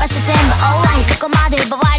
Don't know why, and I don't know